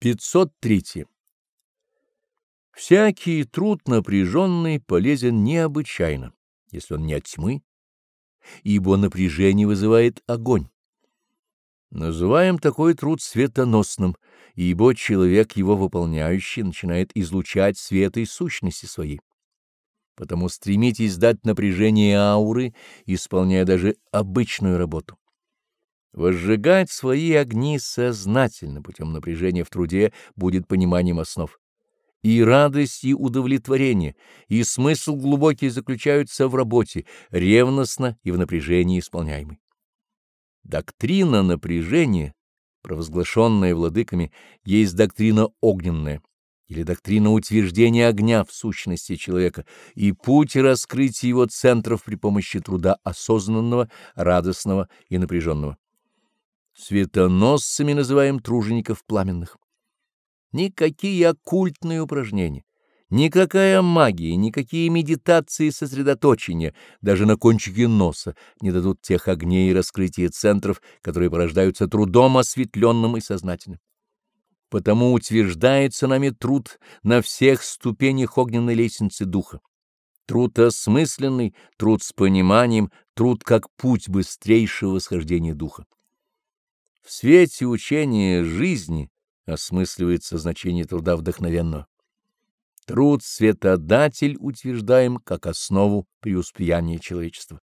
503. Всякий труд напряженный полезен необычайно, если он не от тьмы, ибо напряжение вызывает огонь. Называем такой труд светоносным, ибо человек, его выполняющий, начинает излучать свет и сущности своей. Потому стремитесь дать напряжение ауры, исполняя даже обычную работу. Возжигать свои огни сознательно путем напряжения в труде будет пониманием основ. И радость, и удовлетворение, и смысл глубокий заключаются в работе, ревностно и в напряжении исполняемой. Доктрина напряжения, провозглашенная владыками, есть доктрина огненная, или доктрина утверждения огня в сущности человека и путь раскрытия его центров при помощи труда осознанного, радостного и напряженного. Светоносцами называем тружеников пламенных. Никакие оккультные упражнения, никакая магия, никакие медитации сосредоточения, даже на кончике носа, не дадут тех огней и раскрытия центров, которые порождаются трудом осветленным и сознательным. Потому утверждается нами труд на всех ступенях огненной лестницы духа. Труд осмысленный, труд с пониманием, труд как путь быстрейшего восхождения духа. В свете учения жизни осмысливается значение труда вдохновенного. Труд светодатель утверждаем как основу преуспеяния человечества.